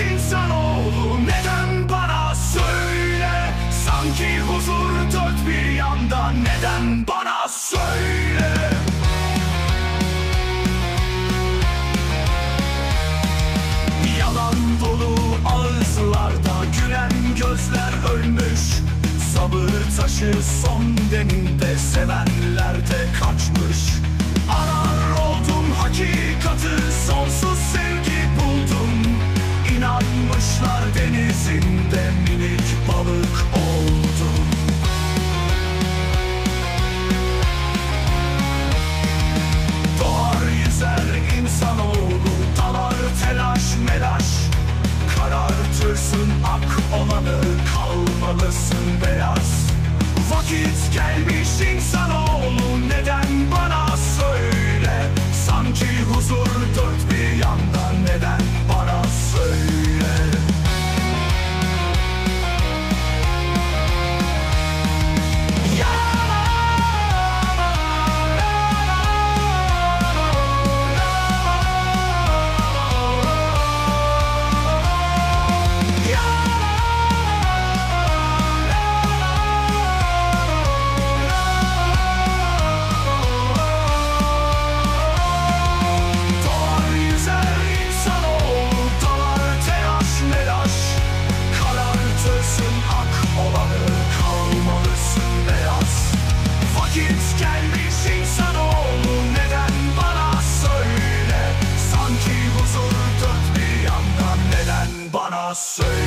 insanoğlu. Neden bana söyle? Sanki huzur dört bir yanda. Neden bana söyle? Yalan dolu ağızlarda gülen gözler ölmüş. Sabır taşı son deminde sevenler de kaçmış İnanmışlar denizinde minik balık oldum Doğar yüzer insanoğlu dalar telaş melaş. Karartırsın ak olanı kalmalısın beyaz. Vakit gelmiş insanoğlu neden bana Vakit gelmiş insanoğlu neden bana söyle? Sanki huzur dört bir yandan neden bana söyle